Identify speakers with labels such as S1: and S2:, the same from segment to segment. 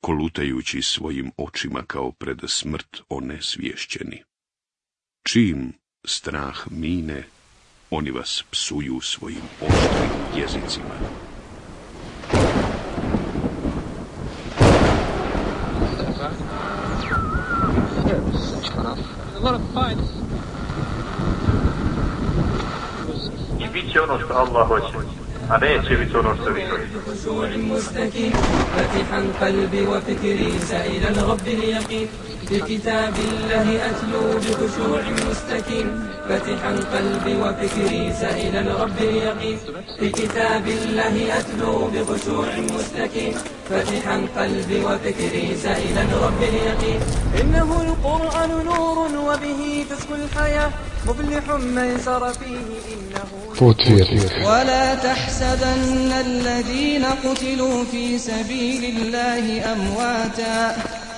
S1: kolutajući svojim očima kao pred smrt onesvješćeni. Čim strah mine, oni vas psuju svojim oštrim jezicima.
S2: I bit će ono što Allah hoće. عليك في تونس بخشوع مستكين
S3: فاتحا قلبي وفكري سائلا رب اليقين بكتاب الله أتلو بخشوع مستكين. فتحا قلبي وفكري سائلا رب اليقين. بكتاب الله أتلو بخشوع مستكين. فتحا قلبي وفكري سائلا رب اليقين. إنه القرآن نور وبه تسكو الحياة. مفلح من سر فيه إنه ولا تحسبن الذين قتلوا في سبيل الله أمواتا.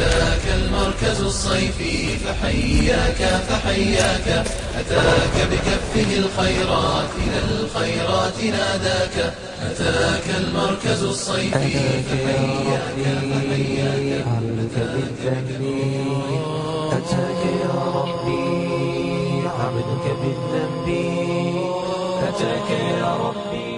S4: أتاك المركز الصيفي فحياك فحياك. أتاك بكفه الخيرات إلى الخيرات ناداك. أتاك المركز الصيفي فحياك فحياك.
S3: أتاك يا ربي عبدك بالذنب. أتاك يا ربي.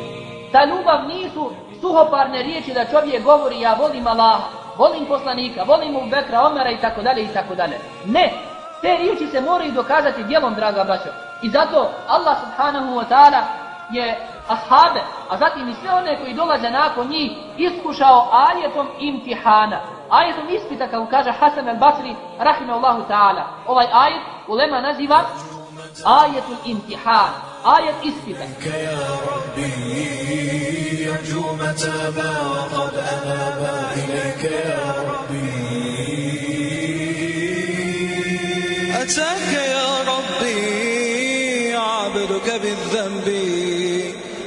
S5: Ta ljubav nisu suhoparne riječi da čovjek govori ja volim Allaha, volim poslanika, volim Ubekra, Omera i tako dalje i tako dalje. Ne, te riječi se moraju dokazati djelom, draga braćo. I zato Allah subhanahu wa ta'ala je ashabe, a zatim i sve one koji dolaze nakon njih, iskušao ajetom imtihana. Ajetom ispita, kako kaže Hasan al-Basri, rahimahullahu ta'ala. Ovaj ajet ulema naziva ajetul imtihan, ajet ispita.
S4: يا ربي يرجو متابا وقد أنابا إليك يا ربي.
S6: أتاك يا ربي عبدك بالذنب.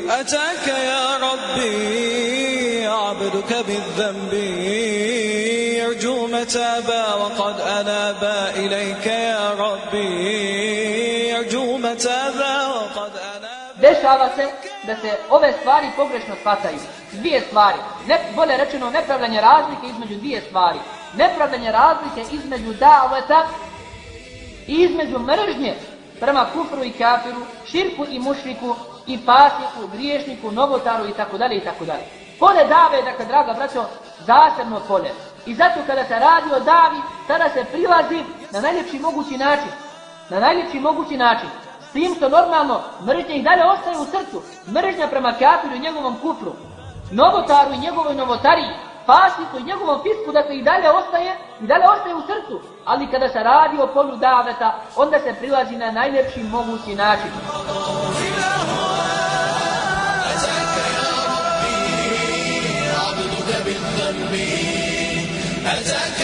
S6: أتاك يا ربي عبدك بالذنب. يرجو متابا وقد أنابا إليك يا ربي.
S5: Dešava se da se ove stvari pogrešno shvataju. Dvije stvari. Ne, bolje rečeno, nepravljanje razlike između dvije stvari. Nepravljanje razlike između daveta i između mržnje prema kufru i kafiru, širku i mušriku, i pasiku, griješniku, novotaru i tako dalje i tako dalje. Pole dave, dakle, draga braćo, zasebno pole. I zato kada se radi o davi, tada se prilazi na najljepši mogući način. Na najljepši mogući način S tim što normalno mržnja i dalje ostaje u srcu. Mržnja prema kafiru i njegovom kufru. Novotaru i njegovoj novotariji. Fasiku i njegovom fisku, dakle i dalje ostaje, i dalje ostaje u srcu. Ali kada se radi o polju daveta, onda se prilazi na najljepši mogući način.
S4: أتاك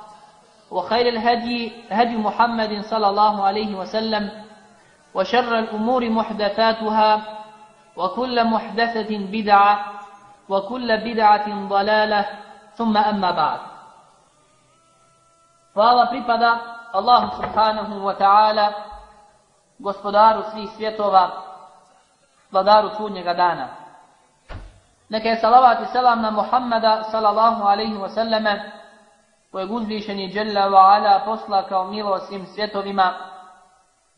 S5: وخير الهدي هدي محمد صلى الله عليه وسلم وشر الأمور محدثاتها وكل محدثة بدعة وكل بدعة ضلالة ثم أما بعد. فهذا بريبدا الله سبحانه وتعالى gospodar svih svjetova vladar sudnjeg dana. Neka je salavat i selam na Muhameda sallallahu alejhi ve selleme kojeg uzvišeni Jalla wa ala posla kao milo svim svjetovima,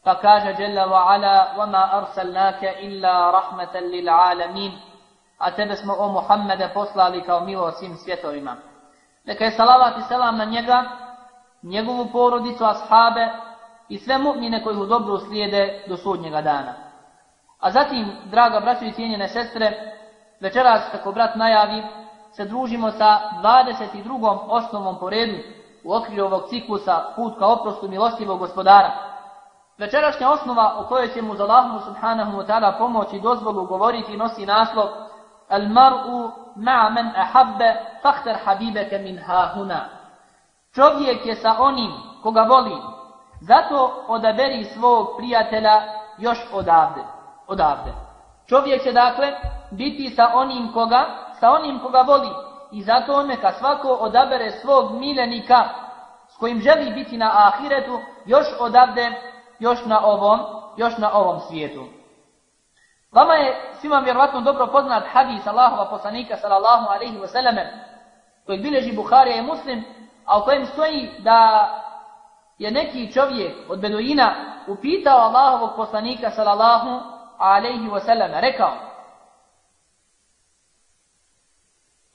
S5: pa kaže Jalla wa ala وَمَا أَرْسَلْنَاكَ إِلَّا رَحْمَةً لِلْعَالَمِينَ a tebe smo o Muhammede poslali kao milo svim svjetovima. Neka je salavat i selam na njega, njegovu porodicu, ashabe i sve mu'mine koji u dobru slijede do sudnjega dana. A zatim, draga braćo i cijenjene sestre, večeras, kako brat najavi, se družimo sa 22. osnovom po redu u okviru ovog ciklusa Put ka oprostu milostivog gospodara. Večerašnja osnova o kojoj ćemo za Allahmu subhanahu wa ta'ala pomoći dozvolu govoriti nosi naslov Al-mar'u ma'a man ahabba fahtar habibeke min hahuna. Čovjek je sa onim koga voli, zato odaberi svog prijatelja još odavde. odavde. Čovjek će dakle biti sa onim koga, sa onim koga voli i zato on neka svako odabere svog miljenika s kojim želi biti na ahiretu još odavde, još na ovom, još na ovom svijetu. Vama je svima vjerovatno dobro poznat hadis Allahova poslanika sallallahu alaihi wa sallam kojeg bileži Buharija i Muslim, a u kojem stoji da je neki čovjek od Beduina upitao Allahovog poslanika sallallahu alaihi wa sallam, rekao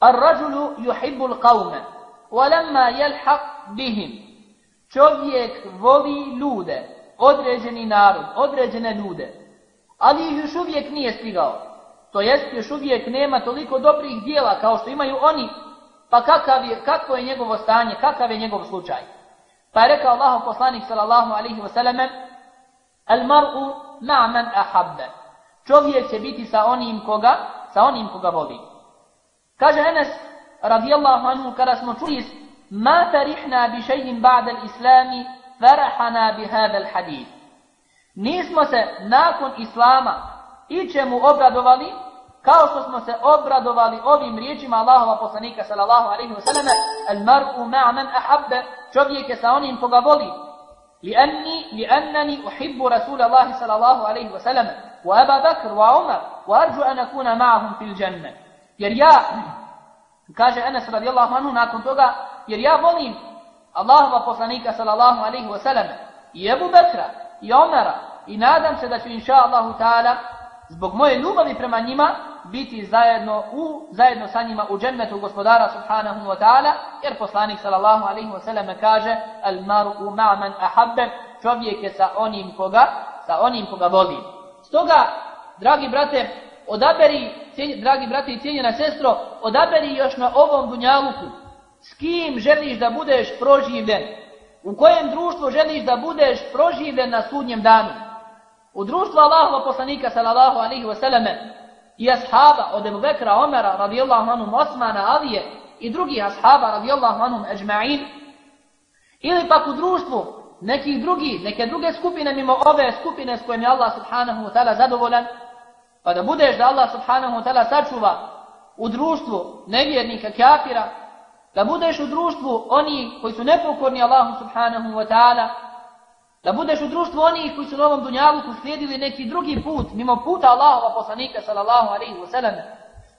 S5: Ar-rađulu yuhibbu l-qawme, walamma yalhaq bihim. Čovjek voli ljude, određeni narod, određene ljude, ali ih još uvijek nije stigao. To jest, još uvijek nema toliko dobrih dijela kao što imaju oni, pa kakav je, kakvo je njegovo stanje, kakav je njegov slučaj. Pa je rekao Allah poslanik sallallahu alaihi wa sallam, al mar'u ma'man ahabbe. Čovjek će biti sa onim koga, sa onim koga voli. Kaže Enes, radijallahu anhu, kada smo čuli, ma tarihna bi še'in ba'da l'islami, farahana bi hada l'hadith. Nismo se nakon Islama ičemu obradovali, kao što smo se obradovali ovim riječima Allahova poslanika sallallahu alaihi wa sallam, al mar'u ma'a man ahabbe, čovjek je sa onim koga voli. لأني لأنني أحب رسول الله صلى الله عليه وسلم وأبا بكر وعمر وأرجو أن أكون معهم في الجنة jer ja, kaže Enes radijallahu anhu nakon toga, jer ja volim Allahova poslanika sallallahu alaihi wasallam i Ebu Bekra i Omara i nadam se da ću inša Allahu ta'ala zbog moje ljubavi prema njima biti zajedno u zajedno sa njima u džennetu gospodara subhanahu wa ta'ala jer poslanik sallallahu alaihi wasallam kaže al maru ma'man ahabbe čovjek je sa onim koga sa onim koga voli stoga dragi brate odaberi cijenj, dragi brate i cijenjena sestro odaberi još na ovom dunjaluku. S kim želiš da budeš proživljen? U kojem društvu želiš da budeš proživljen na sudnjem danu? U društvu Allahova poslanika sallallahu alaihi wasallame i ashaba od Ebu Bekra, Omera radijallahu anum, Osmana, Alije i drugih ashaba radijallahu anhum, Ejma'in ili pak u društvu nekih drugih, neke druge skupine mimo ove skupine s kojim je Allah subhanahu wa ta'ala zadovoljan pa da budeš da Allah subhanahu wa ta'ala sačuva u društvu nevjernika, kafira da budeš u društvu oni koji su nepokorni Allahu subhanahu wa ta'ala Da budeš u društvu onih koji su na ovom dunjaluku slijedili neki drugi put, mimo puta Allahova poslanika sallallahu alaihi wa sallam.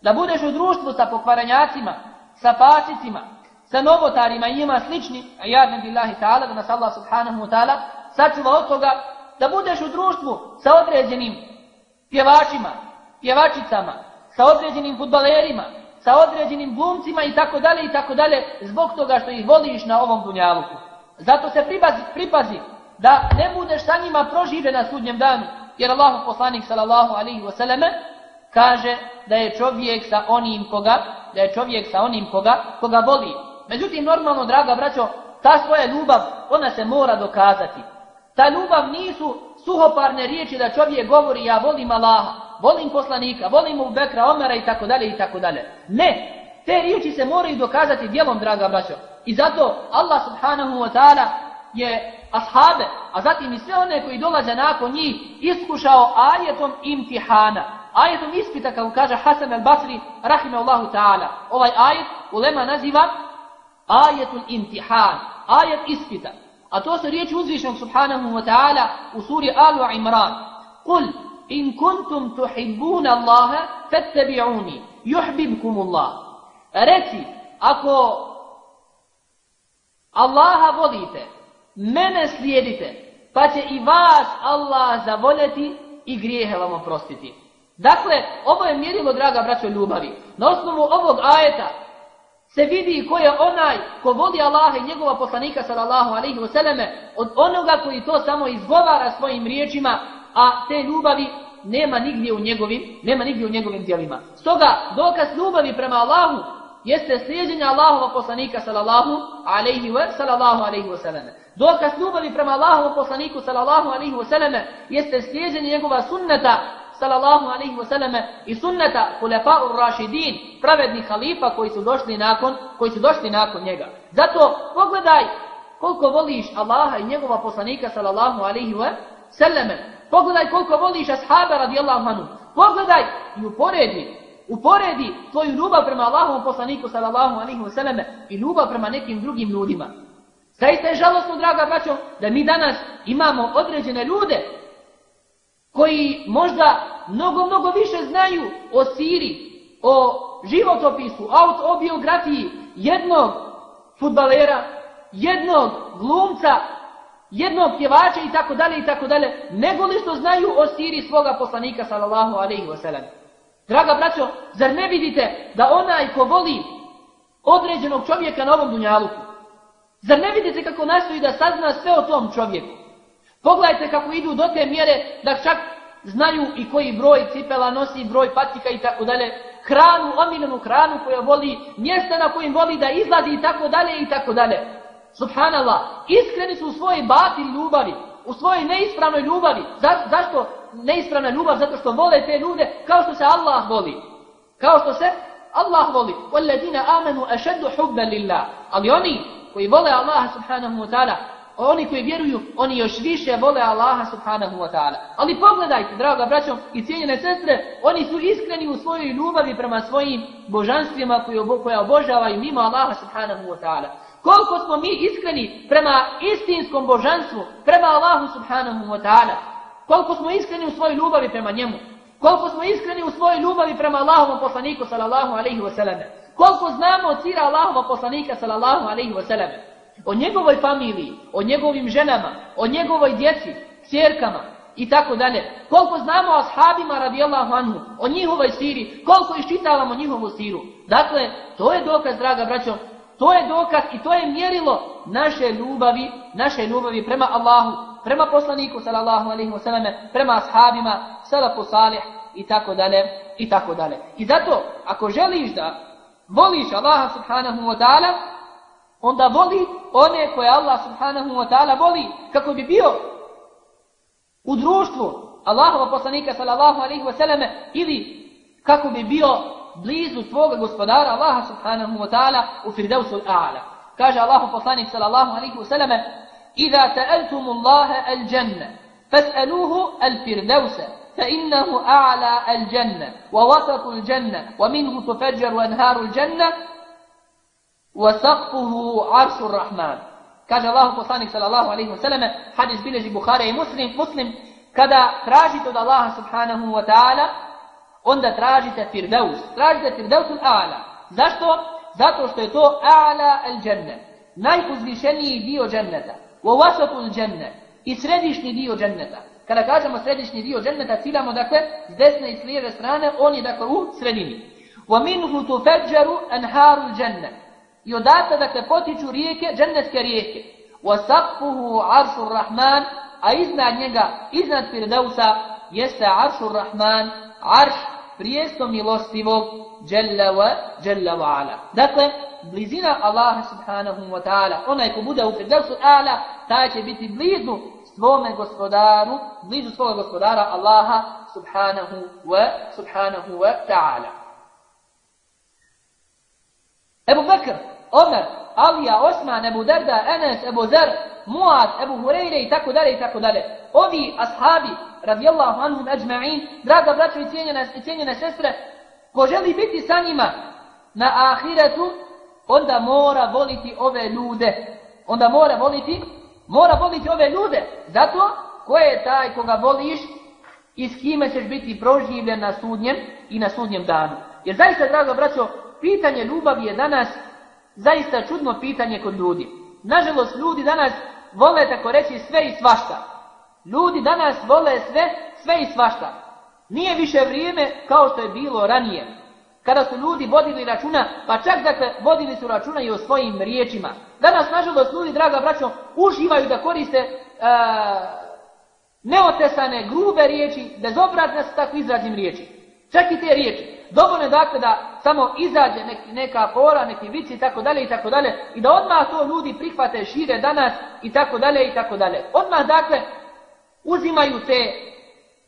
S5: Da budeš u društvu sa pokvaranjacima, sa pačicima, sa novotarima i njima slični, a jadne billahi ta'ala, da nas Allah subhanahu wa ta'ala sačuva od toga, da budeš u društvu sa određenim pjevačima, pjevačicama, sa određenim futbalerima, sa određenim glumcima i tako dalje i tako dalje, zbog toga što ih voliš na ovom dunjaluku. Zato se pripazi, pripazi da ne budeš sa njima prožive na sudnjem danu, jer Allah poslanik sallallahu alaihi wasallam kaže da je čovjek sa onim koga, da je čovjek sa onim koga, koga voli. Međutim, normalno, draga braćo, ta svoja ljubav, ona se mora dokazati. Ta ljubav nisu suhoparne riječi da čovjek govori ja volim Allaha, volim poslanika, volim u Bekra, Omara i tako dalje i tako dalje. Ne, te riječi se moraju dokazati djelom, draga braćo. I zato Allah subhanahu wa ta'ala je ashabe, a zatim i sve one koji dolaze nakon njih, iskušao ajetom imtihana. Ajetom ispita, kako kaže Hasan al-Basri, rahimahullahu ta'ala. Ovaj ajet ulema naziva ajetul imtihan, ajet ispita. A to su riječi uzvišnog subhanahu wa ta'ala u suri Alu Imran. Kul, in kuntum tuhibbuna Allaha, fattabi'uni, yuhbibkum Allah. Reci, ako Allaha volite, mene slijedite, pa će i vas Allah zavoljeti i grijehe vam oprostiti. Dakle, ovo je mjerilo, draga braćo, ljubavi. Na osnovu ovog ajeta se vidi ko je onaj ko voli Allaha i njegova poslanika sallallahu alaihi wasallame od onoga koji to samo izgovara svojim riječima, a te ljubavi nema nigdje u njegovim, nema nigdje u njegovim djelima. Stoga, dokaz ljubavi prema Allahu jeste slijedjenje Allahova poslanika sallallahu alejhi ve sallallahu alejhi ve selleme. Dokaz ljubavi prema Allahovom poslaniku sallallahu alejhi ve selleme jeste slijedjenje njegova sunneta sallallahu alaihi wasallam i sunneta hulefa'ur rašidin, pravednih halifa koji su došli nakon, koji su došli nakon njega. Zato pogledaj koliko voliš Allaha i njegova poslanika sallallahu alaihi wasallam. Pogledaj koliko voliš ashaba radijallahu anhu. Pogledaj i uporedi, uporedi tvoju ljubav prema Allahovom poslaniku sallallahu alaihi wasallam i ljubav prema nekim drugim ljudima. Zaista je žalostno, draga braćo, da mi danas imamo određene ljude koji možda mnogo, mnogo više znaju o Siri, o životopisu, o biografiji jednog futbalera, jednog glumca, jednog pjevača i tako dalje i tako dalje, nego li što znaju o Siri svoga poslanika sallallahu alaihi wasallam. Draga braćo, zar ne vidite da onaj ko voli određenog čovjeka na ovom dunjaluku, zar ne vidite kako nastoji da sazna sve o tom čovjeku? Pogledajte kako idu do te mjere da čak znaju i koji broj cipela nosi, broj patika i tako dalje, hranu, omiljenu hranu koja voli, mjesta na kojim voli da izlazi i tako dalje i tako dalje. Subhanallah, iskreni su u svojoj bati ljubavi, u svojoj neispravnoj ljubavi. Za, zašto neispravna ljubav? Zato što vole te ljude kao što se Allah voli. Kao što se Allah voli. وَالَّذِينَ آمَنُوا أَشَدُّ حُبَّ لِلَّهِ Ali oni koji vole Allaha subhanahu wa ta'ala, oni koji vjeruju, oni još više vole Allaha subhanahu wa ta'ala. Ali pogledajte, draga braćo i cijenjene sestre, oni su iskreni u svojoj ljubavi prema svojim božanstvima koja obožavaju mimo Allaha subhanahu wa ta'ala. Koliko smo mi iskreni prema istinskom božanstvu, prema Allahu subhanahu wa ta'ala. Koliko smo iskreni u svojoj ljubavi prema njemu. Koliko smo iskreni u svojoj ljubavi prema Allahovom poslaniku sallallahu alaihi wa sallam. Koliko znamo od sira Allahova poslanika sallallahu alaihi wa sallam o njegovoj familiji, o njegovim ženama, o njegovoj djeci, cjerkama i tako dalje. Koliko znamo o ashabima radijallahu anhu, o njihovoj siri, koliko iščitavamo njihovu siru. Dakle, to je dokaz, draga braćo, to je dokaz i to je mjerilo naše ljubavi, naše ljubavi prema Allahu, prema poslaniku sallallahu alejhi ve selleme, prema ashabima, salafu salih i tako dalje i tako dalje. I zato, ako želiš da voliš Allaha subhanahu wa ta'ala, onda voli one koje Allah subhanahu wa ta'ala voli kako bi bio u društvu Allahova poslanika sallallahu alaihi wa sallam ili kako bi bio blizu svoga gospodara Allaha subhanahu wa ta'ala u firdevsu al-a'la. Kaže Allahu poslanik sallallahu alaihi wa sallam إذا سألتم الله الجنة فاسألوه الفردوس فإنه أعلى الجنة ووسط الجنة ومنه تفجر أنهار الجنة وسقفه عرش الرحمن Kaže Allahu poslanik sallallahu alejhi ve selleme, hadis bilježi Buhari i Muslim, Muslim kada tražite od Allaha subhanahu wa ta'ala, onda tražite Firdaus. Tražite Firdausul a'la. Zašto? Zato što je to a'la al džennet. Najuzvišeniji dio dženneta. Wa wasatul džennet. I središnji dio dženneta. Kada kažemo središnji dio dženneta, ciljamo dakle s desne i s lijeve strane, on je dakle u sredini. Wa minhu tufajjaru anharul džennet. I odatle dakle potiču rijeke, džennetske rijeke. وَسَقْفُهُ عَرْشُ الرَّحْمَانِ a iznad njega, iznad Firdausa, jeste arshur rahman, arš prijesto milostivog Jalla wa, Jalla wa ala. Dakle, blizina Allaha subhanahu wa ta'ala, onaj ko bude u Firdausu ala, taj će biti blizu svome gospodaru, blizu svoga gospodara Allaha subhanahu wa, subhanahu wa ta'ala. Ebu Bekr, Omer, Alija, Osman, Ebu Derda, Enes, Ebu Zer, Muad, Ebu Hureyre i tako dalje i tako dalje. Ovi ashabi, radijallahu anhum ajma'in, draga braćo i cijenjene, i cijenjene sestre, ko želi biti sa njima na ahiretu, onda mora voliti ove ljude. Onda mora voliti, mora voliti ove ljude. Zato, ko je taj koga voliš i s kime ćeš biti proživljen na sudnjem i na sudnjem danu. Jer zaista, draga braćo, pitanje ljubavi je danas zaista čudno pitanje kod ljudi. Nažalost, ljudi danas vole tako reći sve i svašta. Ljudi danas vole sve, sve i svašta. Nije više vrijeme kao što je bilo ranije. Kada su ljudi vodili računa, pa čak dakle vodili su računa i o svojim riječima. Danas, nažalost, ljudi, draga braćo, uživaju da koriste uh, neotesane, grube riječi, bezobrazne su tako izrazim riječi. Čak i te riječi. Dovoljno je dakle da samo izađe neki, neka fora, neki vici i tako dalje i tako dalje i da odmah to ljudi prihvate, šire danas i tako dalje i tako dalje. Odmah dakle uzimaju te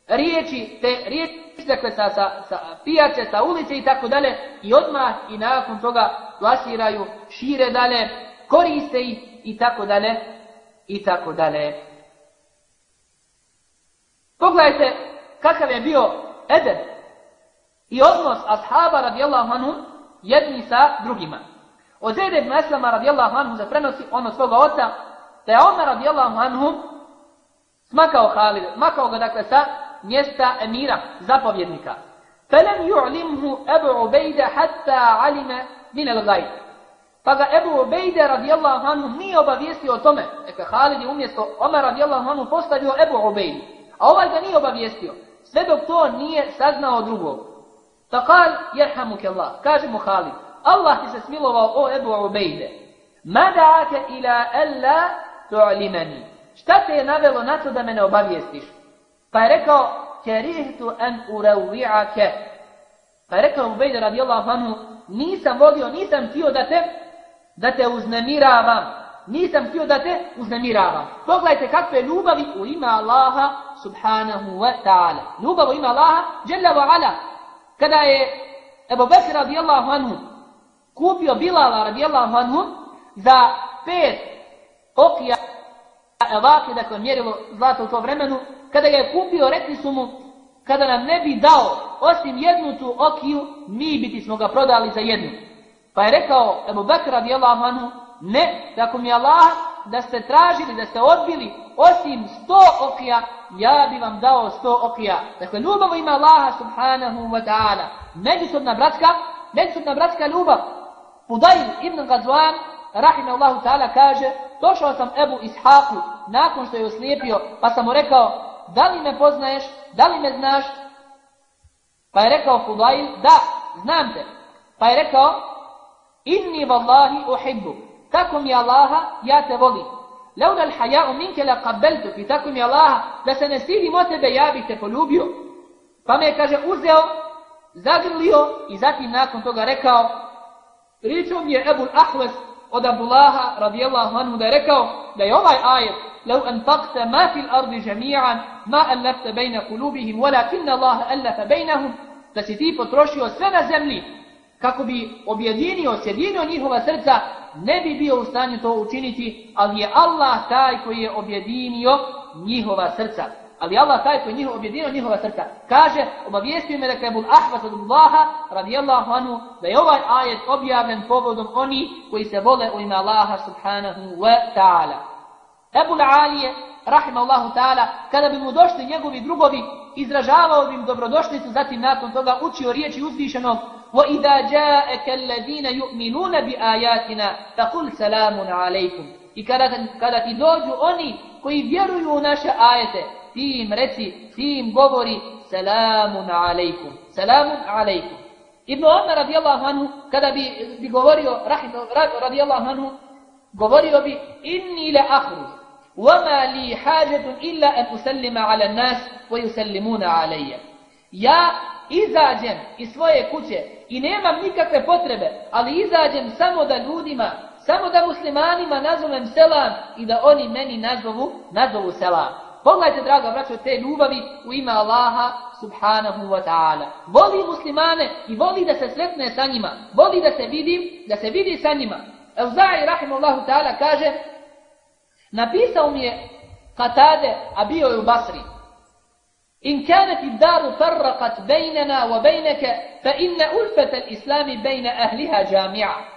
S5: riječi, te riječi dakle sa, sa, sa pijace, sa ulice i tako dalje i odmah i nakon toga plasiraju, šire dalje, koriste ih i tako dalje i tako dalje. Pogledajte kakav je bio Eder i odnos ashaba radijallahu anhu jedni sa drugima. Od Zede ibn Eslama radijallahu anhu se prenosi ono svoga oca, da je Omer radijallahu anhu smakao Halid, smakao ga dakle sa mjesta emira, zapovjednika. Felem ju'limhu Ebu Ubejde hatta alime min el gajb. Pa ga Ebu Ubejde radijallahu anhu nije obavijestio o tome. Dakle, Halid je umjesto Omer radijallahu anhu postavio Ebu Ubejde. A ovaj ga nije obavijestio. Sve dok to nije saznao drugog. Fakal, jerhamuke Allah. Kaže mu Halid. Allah ti se smilovao o Ebu Ubejde. Mada'ake ila alla tu'limani. Šta te je navelo na to da me ne obavijestiš? Pa je rekao, kerihtu an urawi'ake. Pa je rekao Ubejde radijallahu anhu, nisam volio, nisam htio da te, da te uznemiravam. Nisam htio da te uznemiravam. Pogledajte kakve ljubavi u ima Allaha subhanahu wa ta'ala. Ljubav u ima Allaha, jalla wa ala. Kada je Ebu Bekir radijallahu anhu kupio Bilala radijallahu anhu za pet okija evake, dakle mjerilo zlato u to vremenu, kada ga je kupio, rekli su mu, kada nam ne bi dao osim jednu tu okiju, mi biti smo ga prodali za jednu. Pa je rekao Ebu Bekr radijallahu anhu, ne, tako mi Allah, da ste tražili, da ste odbili osim sto okija, ja bi vam dao sto okija. Dakle, ljubav ima Allaha subhanahu wa ta'ala. Međusobna bratska, međusobna bratska ljubav. Fudail ibn Gazwan, Allahu ta'ala, kaže, došao sam Ebu Ishaku nakon što je oslijepio, pa sam mu rekao, da li me poznaješ, da li me znaš? Pa je rekao Fudail, da, znam te. Pa je rekao, inni vallahi uhibbu, tako mi Allaha, ja te volim. Leuna l'haja'u minke la qabeltu, i tako mi Allaha, da se ne stidim od tebe, ja bih te poljubio. Pa me je, kaže, uzeo, zagrlio i zatim nakon toga rekao, pričao mi je Ebul Ahves od Abdullaha radijallahu anhu da je rekao da je ovaj ajet لو أنفقت ما في الأرض جميعا ما ألفت بين قلوبهم ولكن الله ألف بينهم da si ti potrošio sve na zemlji kako bi objedinio, sjedinio njihova srca, ne bi bio u stanju to učiniti, ali je Allah taj koji je objedinio njihova srca. Ali Allah taj koji njihov objedinio njihova srca. Kaže, obavijestio me da je Ebul Ahvas od Allaha, radijallahu anhu, da je ovaj ajet objavljen povodom oni koji se vole u ime Allaha subhanahu wa ta'ala. Ebul Alije, rahimahullahu ta'ala, kada bi mu došli njegovi drugovi, izražavao bi im dobrodošlicu, zatim nakon toga učio riječi uzvišenog وَإِذَا جَاءَكَ الَّذِينَ يُؤْمِنُونَ بِآيَاتِنَا فَقُلْ سَلَامٌ عَلَيْكُمْ I kada, kada ti dođu oni koji vjeruju u naše ajete, ti im reci, ti im govori selamun alejkum, selamun alejkum. Ibn Omar radijallahu anhu, kada bi, bi govorio, radijallahu anhu, govorio bi, inni le ahru, وما لي حاجة إلا أن أسلم على الناس ويسلمون علي. Ja izađem iz svoje kuće i nemam nikakve potrebe, ali izađem samo da ljudima, samo da muslimanima nazovem selam i da oni meni nazovu, nazovu selam. Pogledajte, draga braćo, te ljubavi u ime Allaha subhanahu wa ta'ala. Voli muslimane i voli da se sretne sa njima. Voli da se vidi, da se vidi sa njima. Evza'i rahimullahu ta'ala kaže, napisao mi je Katade, a bio je u Basri. In كانت الدار فرقت بيننا wa فإن fa الإسلام بين أهلها جامعة ahliha.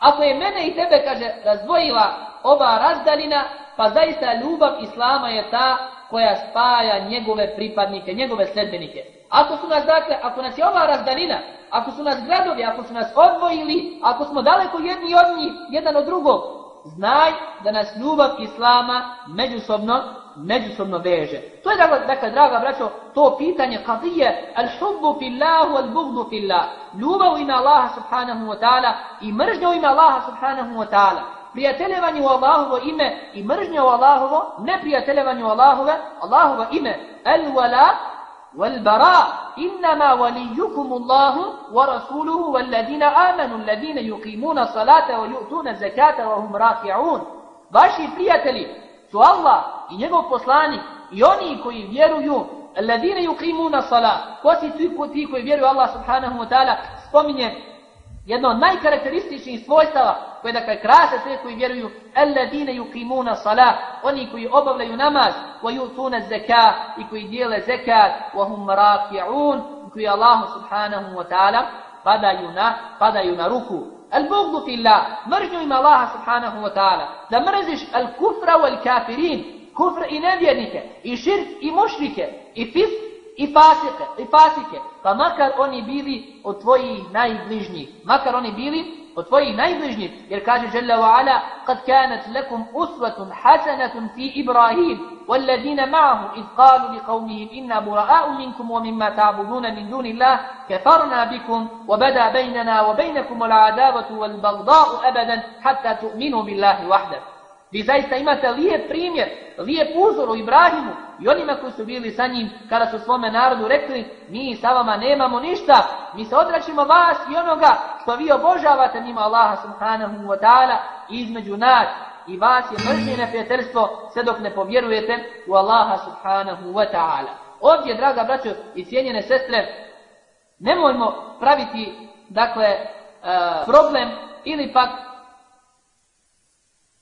S5: Ako je mene i tebe, kaže, razdvojila ova razdalina, pa zaista ljubav Islama je ta koja spaja njegove pripadnike, njegove sledbenike. Ako su nas, dakle, ako nas je ova razdalina, ako su nas gradovi, ako su nas odvojili, ako smo daleko jedni od njih, jedan od drugog, znaj da nas ljubav Islama međusobno, međusobno veže. To je, dakle, dakle draga braćo, to pitanje kadije, al-hubbu fillahu, al-bugdu fillah. Ljubav ima Allaha subhanahu wa ta'ala i mržnja ima Allaha subhanahu wa ta'ala prijateljevanje u Allahovo ime i mržnje u Allahovo, ne prijateljevanje u Allahove, Allahovo ime. El wala wal bara, innama walijukum Allahu wa rasuluhu wal ladina amanu, ladina yuqimuna salata wa yu'tuna zakata wa hum raki'un. Vaši prijatelji su Allah i njegov poslanik i oni koji vjeruju Alladine yuqimuna salat. Ko si ti, ti koji vjeruju Allah subhanahu wa ta'ala spominje jedno od najkarakterističnijih svojstava koje da krase sve koji vjeruju alladine yuqimuna salat oni koji obavljaju namaz wa yutuna zakat i koji dijele zakat wa hum raki'un koji Allah subhanahu wa ta'ala padaju na padaju na ruku البغض في الله. مرجو من الله سبحانه وتعالى. لا مرزش الكفر والكافرين كفر إنبيانك إشرك إمشرك إفس إفاسك إفاسك فمكر أني بيلي أتوي ناي بليجني. مكر أني بيلي od tvojih najbližnjih, jer kaže Jalla wa ala, kad kanat lakum usvatun hasanatun fi Ibrahim, والذين معه إذ قالوا لقومهم إنا براء منكم ومما تعبدون من دون الله كفرنا بكم وبدا بيننا وبينكم العداوة والبغضاء أبدا حتى تؤمنوا بالله وحده Vi zaista imate lijep primjer, lijep uzor u Ibrahimu i onima koji su bili sa njim kada su svome narodu rekli mi sa vama nemamo ništa, mi se odračimo vas i onoga što vi obožavate njima Allaha subhanahu wa ta'ala između nas i vas je mržnje neprijateljstvo sve dok ne povjerujete u Allaha subhanahu wa ta'ala. Ovdje, draga braćo i cijenjene sestre, nemojmo praviti dakle, e, problem ili pak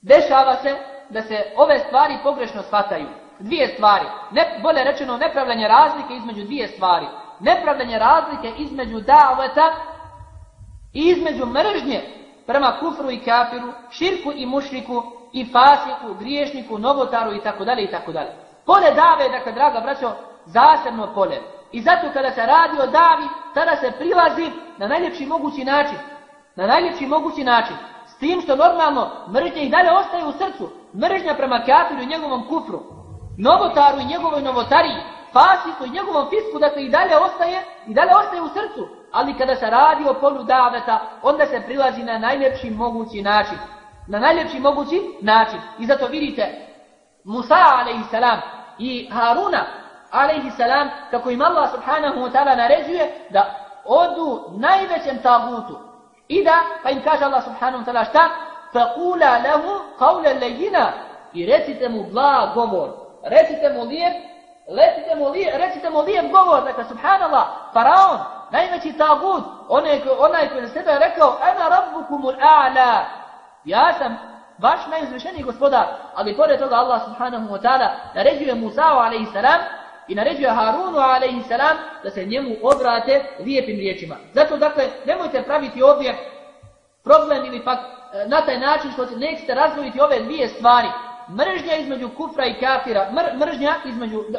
S5: Dešava se da se ove stvari pogrešno shvataju. Dvije stvari. Ne, bolje rečeno, nepravljanje razlike između dvije stvari. Nepravljanje razlike između daveta i između mržnje prema kufru i kafiru, širku i mušriku, i fasiku, griješniku, novotaru i tako dalje i tako dalje. Pole dave, dakle, draga braćo, zasebno pole. I zato kada se radi o davi, tada se prilazi na najljepši mogući način. Na najljepši mogući način tim što normalno mržnja i dalje ostaje u srcu. Mržnja prema kafiru i njegovom kufru, novotaru i njegovoj novotariji, fasiku i njegovom fisku, dakle i dalje ostaje, i dalje ostaje u srcu. Ali kada se radi o polu daveta, onda se prilazi na najljepši mogući način. Na najljepši mogući način. I zato vidite, Musa a.s. i Haruna a.s. kako im Allah subhanahu wa ta'ala naređuje da odu najvećem tagutu, Pa im kaže Allah subhanahu wa ta'ala šta? Faqula lahu qawla layyina. I recite mu blag govor. Recite mu lijep, recite mu lijep, recite mu lijep govor. Dakle, subhanallah, faraon, najveći tagut, onaj, onaj koji je sebe rekao, ana rabbukumul a'la. Ja sam vaš najuzvišeniji gospodar. Ali pored toga Allah subhanahu wa ta'ala naređuje Musa alaihi salam i naređuje Harunu a.s. da se njemu obrate lijepim riječima. Zato, dakle, nemojte praviti ovdje problem ili pak e, na taj način što nećete razvojiti ove dvije stvari. Mržnja između kufra i kafira, mr, mržnja, između, e,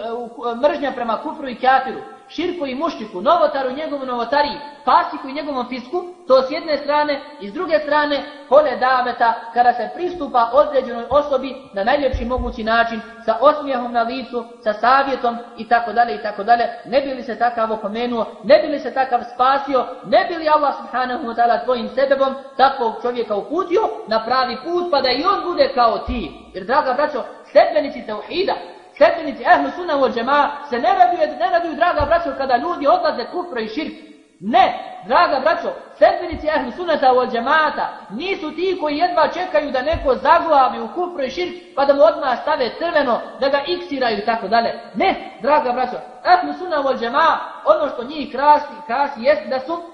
S5: e, mržnja prema kufru i kafiru, širku i mušriku, novotaru i njegovu novotariji, fasiku i njegovom fisku, to s jedne strane i s druge strane pole daveta kada se pristupa određenoj osobi na najljepši mogući način, sa osmijehom na licu, sa savjetom i tako dalje i tako dalje, ne bi li se takav opomenuo, ne bi li se takav spasio, ne bi li Allah subhanahu wa ta'ala tvojim sebebom takvog čovjeka uputio na pravi put pa da i on bude kao ti. Jer draga braćo, sedbenici tauhida, Sredbenici ehlu sunna u džema se ne raduju, ne raduju, draga braćo, kada ljudi odlaze kufra i širk. Ne, draga braćo, sredbenici ehlu sunnata u džemata nisu ti koji jedva čekaju da neko zaglavi u kufru i širk, pa da mu odmah stave crveno, da ga iksiraju i tako dalje. Ne, draga braćo, ehlu sunna u džema, ono što njih krasi, krasi jest da su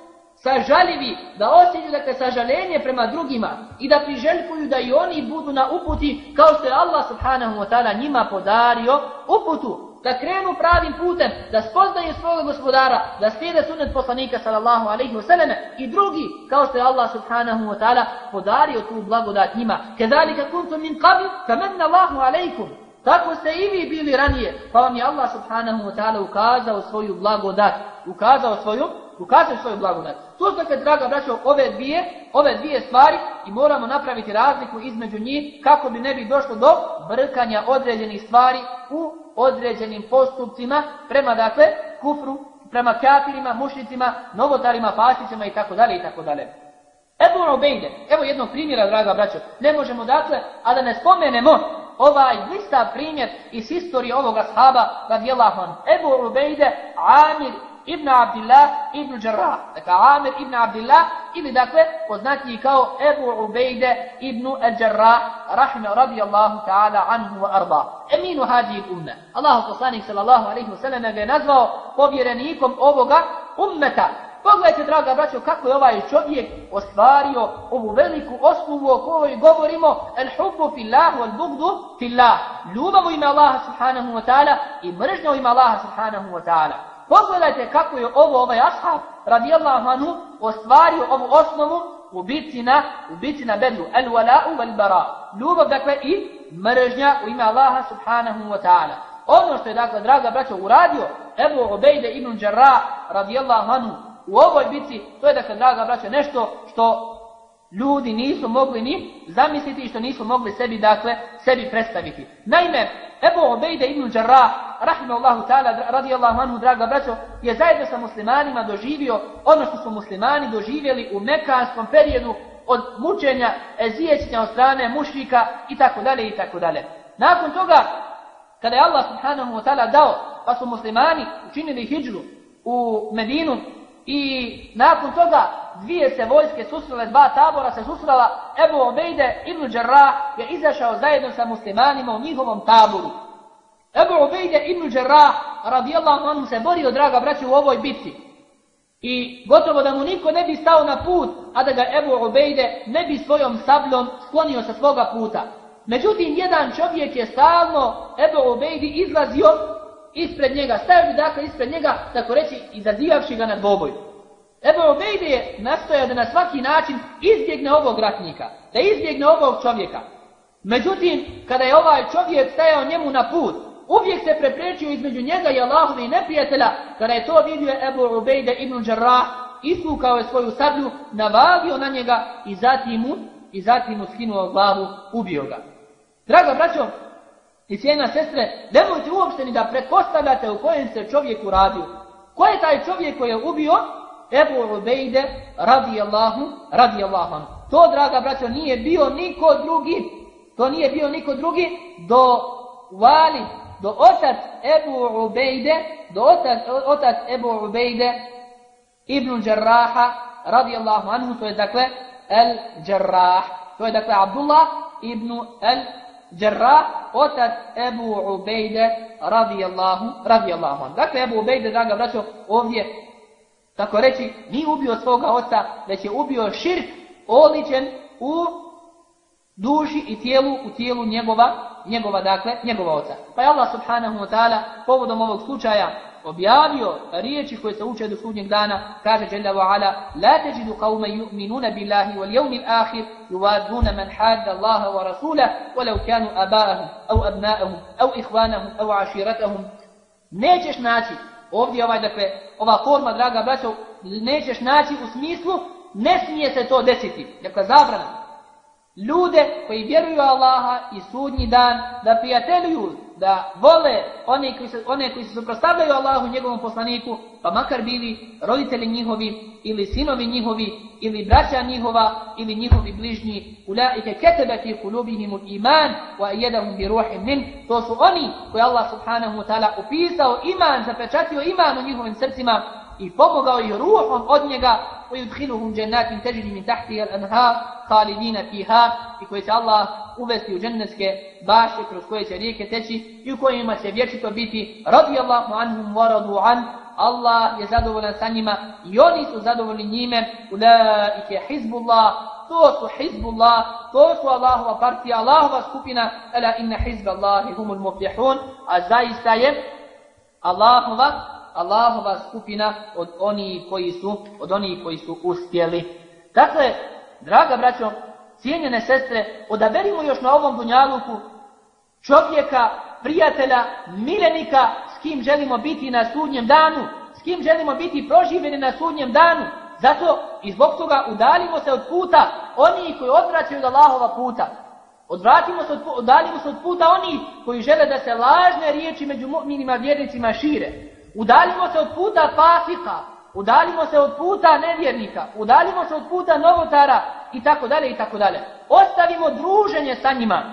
S5: sažaljivi, da osjećaju dakle sažaljenje prema drugima i da priželjkuju da i oni budu na uputi kao što je Allah subhanahu wa ta'ala njima podario uputu, da krenu pravim putem, da spoznaju svoga gospodara, da slijede sunet poslanika sallallahu alaihi wa sallam i drugi kao što je Allah subhanahu wa ta'ala podario tu blagodat njima. Kedalika kuntum min qabl, kamenna Allahu alaikum. Tako ste i vi bili ranije, pa vam je Allah subhanahu wa ta'ala ukazao svoju blagodat, ukazao svoju ukazuje svoju blagodat. To su dakle, draga braćo, ove dvije, ove dvije stvari i moramo napraviti razliku između njih kako bi ne bi došlo do brkanja određenih stvari u određenim postupcima prema, dakle, kufru, prema kafirima, mušnicima, novotarima, pasicama i tako dalje i tako dalje. Ebu Ubejde, evo jednog primjera, draga braćo, ne možemo dakle, a da ne spomenemo ovaj blista primjer iz istorije ovoga shaba radijallahu anhu. Ebu Ubejde, Amir ibn Abdillah ibn Jarrah. Dakle, Amir ibn Abdillah ili dakle poznatiji kao Ebu Ubejde ibn al-Jarrah rahime radijallahu ta'ala anhu wa arda. Eminu hađi umme. Allahu poslanik sallallahu alaihi wa sallam ga je nazvao povjerenikom ovoga ummeta. Pogledajte, draga braćo, kako je ovaj čovjek ostvario ovu veliku osnovu o kojoj govorimo el hubbu fillah wal bugdu fillah. Ljubav u ime Allaha subhanahu wa ta'ala i mržnja u ime Allaha subhanahu wa ta'ala. Pogledajte kako je ovo ovaj ashab radijallahu anhu ostvario ovu osnovu u bitci na, u bitci na bedlu. El wala'u vel bara. Ljubav dakle i mržnja u ime Allaha subhanahu wa ta'ala. Ono što je dakle, draga braćo, uradio Ebu Ubejde ibn Đerra radijallahu anhu u ovoj bitci, to je dakle, draga braćo, nešto što ljudi nisu mogli ni zamisliti i što nisu mogli sebi, dakle, sebi predstaviti. Naime, Ebu Obejde ibn Đarrah, rahimahullahu ta'ala, radijallahu anhu, draga braćo, je zajedno sa muslimanima doživio ono što su muslimani doživjeli u mekanskom periodu od mučenja, ezijećenja od strane mušrika i tako dalje i tako dalje. Nakon toga, kada je Allah subhanahu wa ta'ala dao, pa su muslimani učinili hijđru u Medinu i nakon toga dvije se vojske susrele, dva tabora se susrela, Ebu Obejde ibn Đerrah je izašao zajedno sa muslimanima u njihovom taboru. Ebu Ubejde ibn Đerrah radijallahu anhu se borio, draga braće, u ovoj bitci. I gotovo da mu niko ne bi stao na put, a da ga Ebu Ubejde ne bi svojom sabljom sklonio sa svoga puta. Međutim, jedan čovjek je stalno Ebu Obejdi izlazio ispred njega, stavio bi dakle ispred njega, tako reći, izazivavši ga na dvoboj. Ebu Ubejde je nastojao da na svaki način izbjegne ovog ratnika, da izbjegne ovog čovjeka. Međutim, kada je ovaj čovjek stajao njemu na put, uvijek se preprečio između njega i Allahove i neprijatelja, kada je to vidio Ebu Ubejde ibn Đerrah, isukao je svoju sablju, navagio na njega i zatim mu, i zatim mu skinuo glavu, ubio ga. Draga braćo, i cijena sestre, nemojte uopšte ni da pretpostavljate u kojem se čovjek uradio. Ko je taj čovjek koji je ubio? Ebu Ubejde radijallahu, radijallahu. To, draga braćo, nije bio niko drugi, to nije bio niko drugi do vali, do otac Ebu Ubejde, do otac, otac Ebu Ubejde ibn Đarraha, radijallahu anhu, to je dakle El Đerrah. to je dakle Abdullah ibn El Đerrah, otac Ebu Ubejde, radijallahu, radijallahu anhu. Dakle, Ebu Ubejde, draga braćo, ovdje, tako reći, nije ubio svoga oca, već je ubio širk oličen u duši i tijelu, u tijelu njegova, njegova, dakle, njegova oca. Pa je Allah subhanahu wa ta'ala povodom ovog slučaja objavio riječi koje se uče do sudnjeg dana, kaže Jalla wa ala, La teđidu qavme yu'minuna billahi wal jevmil ahir, yuvaduna man hadda Allaha wa rasulah, walau kanu aba'ahum, au abna'ahum, au ihvanahum, au aširatahum. Nećeš naći, ovdje ovaj, dakle, ova forma, draga braćo, nećeš naći u smislu, ne smije se to desiti. Dakle, zabrana. Ljude koji vjeruju Allaha i sudnji dan, da prijateljuju da vole one koji se one koji se suprostavljaju Allahu njegovom poslaniku, pa makar bili roditelji njihovi ili sinovi njihovi ili braća njihova ili njihovi bližnji, ulaike ketebe fi kulubihim iman wa ayyadahum bi ruhim min. To su oni koji Allah subhanahu wa ta'ala upisao iman, zapečatio iman u njihovim srcima i pomogao ih ruhom od njega ويدخلهم جنات تجري من تحتها الأنهار خالدين فيها i koje će Allah uvesti u džennetske baše kroz koje će rijeke teći i u kojima će vječito biti radijallahu anhum wa radu an Allah je zadovoljan sa njima i oni su zadovoljni njime ulaike hizbullah to su hizbullah to su Allahova partija Allahova skupina ala inna hizballahi humul muflihun a zaista je Allahova Allahova skupina od oni koji su od oni koji su uspjeli. Dakle, draga braćo, cijenjene sestre, odaberimo još na ovom dunjaluku čovjeka, prijatelja, milenika s kim želimo biti na sudnjem danu, s kim želimo biti proživljeni na sudnjem danu. Zato i zbog toga udalimo se od puta oni koji odvraćaju od Allahova puta. Odvratimo se od, udalimo se od puta oni koji žele da se lažne riječi među mu'minima vjernicima šire. Udalimo se od puta fasika, udalimo se od puta nevjernika, udalimo se od puta novotara i tako dalje i tako dalje. Ostavimo druženje sa njima,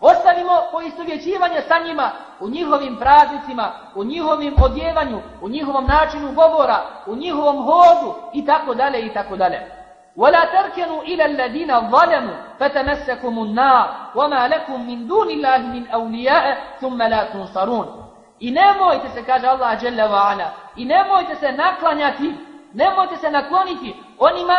S5: ostavimo poistovjećivanje sa njima u njihovim praznicima, u njihovim odjevanju, u njihovom načinu govora, u njihovom hodu i tako dalje i tako dalje. ولا تركنوا إلى الذين ظلموا فتمسكم النار وما لكم من دون الله من أولياء ثم لا تنصرون I nemojte se, kaže Allah dželle ve ala, i nemojte se naklanjati, nemojte se nakloniti onima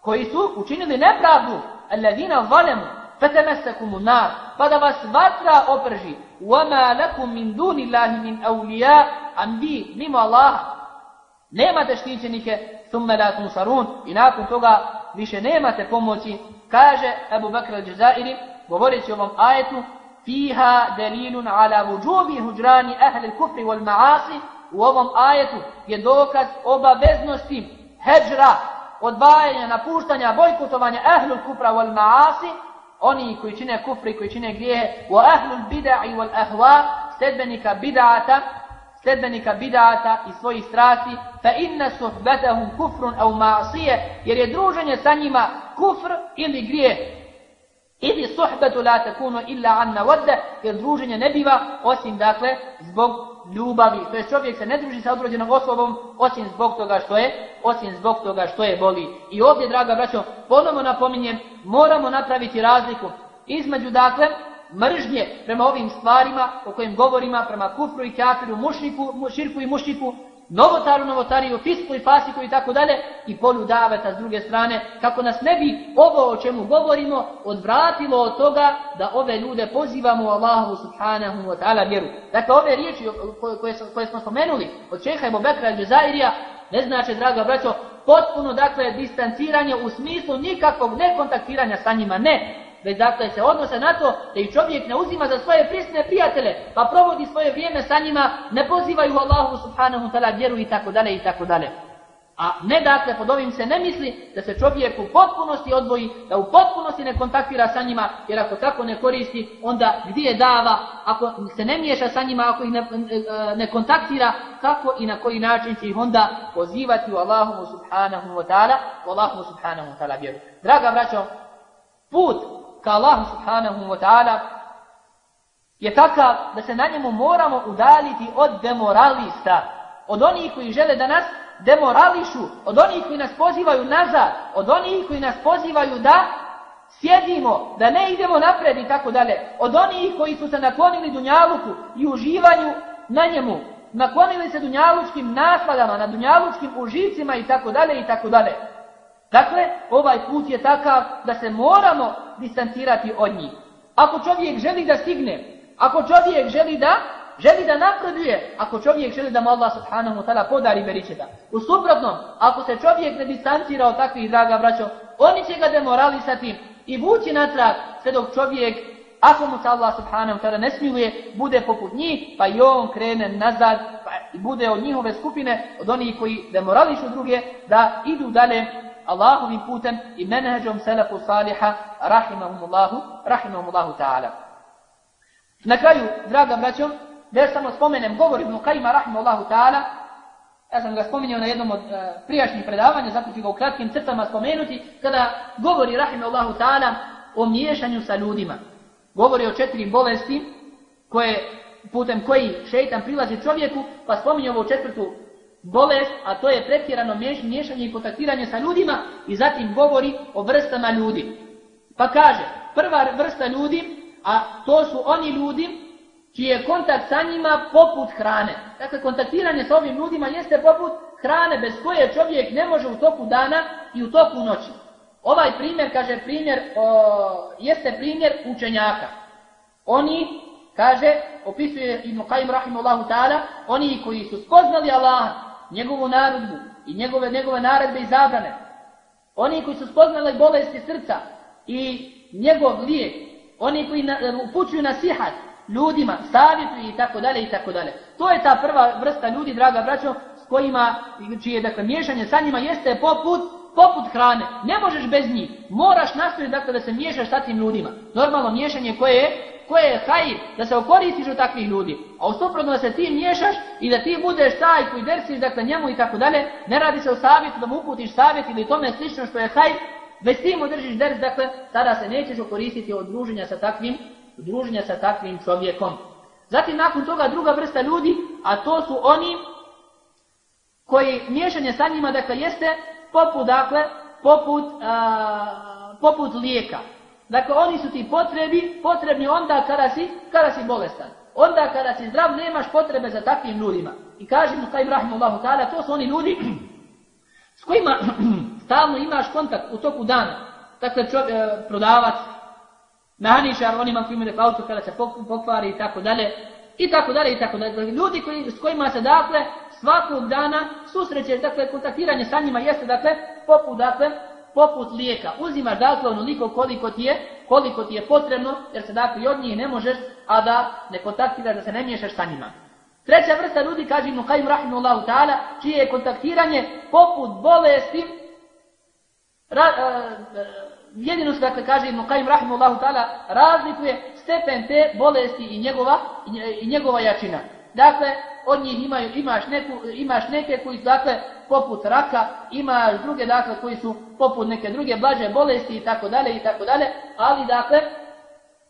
S5: koji su učinili nepravdu, alladina zalemu, fatamassakum nar, pa da vas vatra oprži. Wama lakum min dunillahi min awliya, am vi mimo Allah. Nemate štićenike, thumma la tunsarun, i nakon toga više nemate pomoći, kaže Abu Bakr al-Jazairi, govoreći o ovom ajetu, فيها دليل على وجوب هجران أهل الكفر والمعاصي وهم آية يدوكت obaveznosti هجرة odbajanja, napuštanja, bojkotovanja ahlu kufra wal ma'asi, oni koji čine kufri, koji čine grijehe, wa ahlu bida'i wal ahwa, sledbenika bida'ata, sledbenika bida'ata i svojih strasti, fa inna suhbatahum kufrun au ma'asije, jer je druženje sa njima kufr ili grije, Ili sohbetu la tekunu illa an nawadda, jer druženje ne biva osim dakle zbog ljubavi. To je čovjek se ne druži sa odrođenom osobom osim zbog toga što je, osim zbog toga što je boli. I ovdje, draga braćo, ponovno napominjem, moramo napraviti razliku između dakle mržnje prema ovim stvarima o kojim govorima, prema kufru i kafiru, mušniku, širku i mušniku, novotaru, novotariju, fisku i fasiku i tako dalje, i polju daveta s druge strane, kako nas ne bi ovo o čemu govorimo odvratilo od toga da ove ljude pozivamo u Allahu subhanahu wa ta'ala vjeru. Dakle, ove riječi koje, koje smo spomenuli od Čeha i Bobekra i Džezairija, ne znači, draga braćo, potpuno, dakle, distanciranje u smislu nikakvog nekontaktiranja sa njima, ne već dakle se odnose na to da i čovjek ne uzima za svoje prisne prijatelje, pa provodi svoje vrijeme sa njima, ne pozivaju Allahu subhanahu ta'ala vjeru i tako dalje i tako dalje. A ne dakle, pod ovim se ne misli da se čovjek u potpunosti odvoji, da u potpunosti ne kontaktira sa njima, jer ako tako ne koristi, onda gdje je dava, ako se ne miješa sa njima, ako ih ne, ne kontaktira, kako i na koji način će ih onda pozivati u Allahu subhanahu wa ta'ala, u Allahu subhanahu wa ta'ala vjeru. Draga braćo, put ka Allahu subhanahu wa ta'ala je takav da se na njemu moramo udaliti od demoralista, od onih koji žele da nas demorališu, od onih koji nas pozivaju nazad, od onih koji nas pozivaju da sjedimo, da ne idemo napred i tako dalje, od onih koji su se naklonili dunjaluku i uživanju na njemu, naklonili se dunjalučkim nasladama, na dunjalučkim užicima i tako dalje i tako dalje. Dakle, ovaj put je takav da se moramo distancirati od njih. ako čovjek želi da stigne, ako čovjek želi da želi da napreduje, ako čovjek želi da mu Allah subhanahu wa ta'ala podari beričeta. U suprotnom, ako se čovjek ne distancira od takvih, draga braćo, oni će ga demoralisati i vući natrag sve dok čovjek, ako mu se Allah subhanahu wa ta'ala ne smiluje, bude poput njih, pa i on krene nazad, pa bude od njihove skupine, od onih koji demorališu druge, da idu dalje Allahovim putem i menheđom selefu saliha, rahimahumullahu, rahimahumullahu ta'ala. Na kraju, draga braćo, da samo spomenem govor Ibn Kajima, rahimahullahu ta'ala, ja sam ga spominjao na jednom od e, prijašnjih predavanja, zato ću ga u kratkim crtama spomenuti, kada govori rahimahullahu ta'ala o miješanju sa ljudima. Govori o četiri bolesti koje, putem koji šeitan prilazi čovjeku, pa spominje ovo četvrtu bolest, a to je pretjerano miješanje i kontaktiranje sa ljudima i zatim govori o vrstama ljudi. Pa kaže, prva vrsta ljudi, a to su oni ljudi čiji je kontakt sa njima poput hrane. Dakle, kontaktiranje sa ovim ljudima jeste poput hrane bez koje čovjek ne može u toku dana i u toku noći. Ovaj primjer, kaže primjer, o, jeste primjer učenjaka. Oni, kaže, opisuje Ibn Qaim Rahimullahu ta'ala, oni koji su spoznali Allaha, njegovu narodbu i njegove, njegove naredbe i zabrane, oni koji su spoznali bolesti srca i njegov lijek, oni koji na, upućuju na sihat, ljudima, savjetuju i tako dalje i tako dalje. To je ta prva vrsta ljudi, draga braćo, s kojima, čije, dakle, miješanje sa njima jeste poput, poput hrane. Ne možeš bez njih. Moraš nastaviti, dakle, da se miješaš sa tim ljudima. Normalno miješanje koje je, koje je hajir, da se okoristiš od takvih ljudi. A u suprotno da se ti miješaš i da ti budeš taj koji dersiš, dakle, njemu i tako dalje, ne radi se o savjetu da mu uputiš savjet ili tome slično što je hajir, već ti mu držiš ders, dakle, tada se nećeš okoristiti od druženja sa takvim druženja sa takvim čovjekom. Zatim nakon toga druga vrsta ljudi, a to su oni koji miješanje sa njima, dakle, jeste poput, dakle, poput, a, poput lijeka. Dakle, oni su ti potrebi, potrebni onda kada si, kada si bolestan. Onda kada si zdrav, nemaš potrebe za takvim ljudima. I kaže mu kaj Allahu ta'ala, to su oni ljudi s kojima stalno imaš kontakt u toku dana. Dakle, čovjek, prodavac, mehaničar, onima koji imaju auto kada se pokvari i tako dalje, i tako dalje, i tako dalje. Dakle, ljudi koji, s kojima se, dakle, svakog dana susreće, dakle, kontaktiranje sa njima jeste, dakle, poput, dakle, poput lijeka. Uzimaš, dakle, onoliko koliko ti je, koliko ti je potrebno, jer se, dakle, i od njih ne možeš, a da ne kontaktiraš, da se ne miješaš sa njima. Treća vrsta ljudi, kaže Ibn Qaim Rahimullahu ta'ala, čije je kontaktiranje poput bolesti, ra, e, e, a, jedino se dakle kaže Ibn Qayyim rahimullahu taala razlikuje stepen te bolesti i njegova i njegova jačina. Dakle, od njih imaju imaš neku imaš neke koji su dakle poput raka, imaš druge dakle koji su poput neke druge blaže bolesti i tako dalje i tako dalje, ali dakle